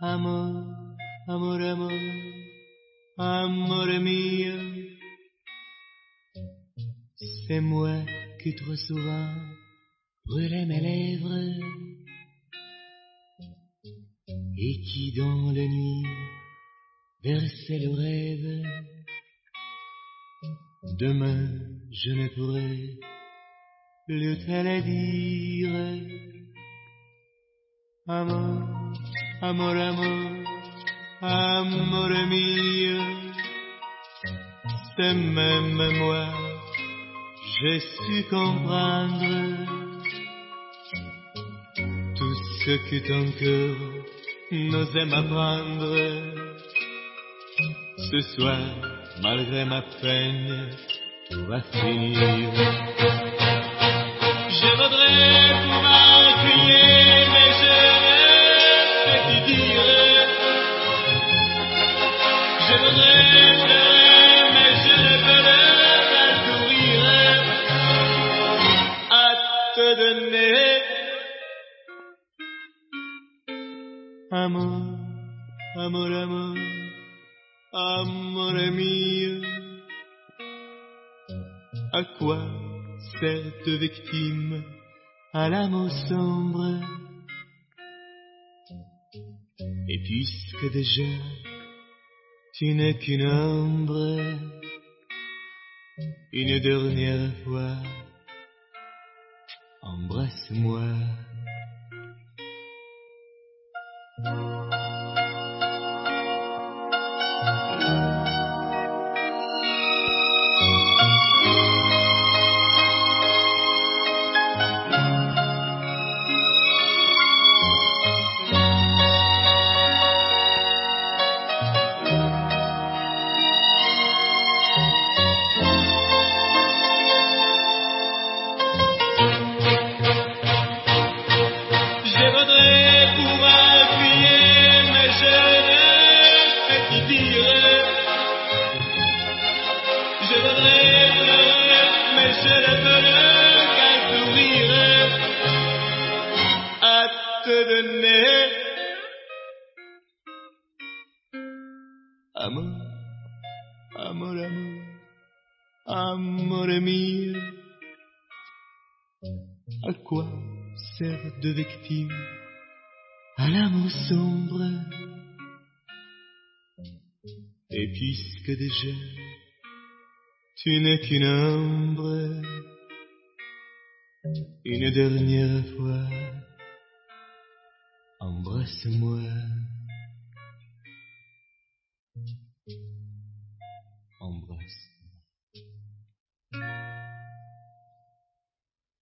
Amor, amor, amor, amor mio. C'est moi qui trop souvent brûlais mes lèvres et qui dans la nuit versait le rêve. Demain, je ne pourrai le te dire. Amor, amor, amor, amor mio, c'est même moi, j'ai su comprendre tout ce que ton cœur n'osait m'apprendre. Ce soir, malgré ma peine, tout va finir. Amor, amor, amor, amor mio. À quoi cette victime à l'âme sombre? Et puisque déjà tu n'es qu'une ombre, une dernière fois, embrasse-moi. Je mais je ne peux qu'à sourire. À te donner. Amor, amor, amor mio. À quoi sert de victime à l'âme sombre? Et puisque déjà tu n'es qu'une ombre, une dernière fois, embrasse-moi.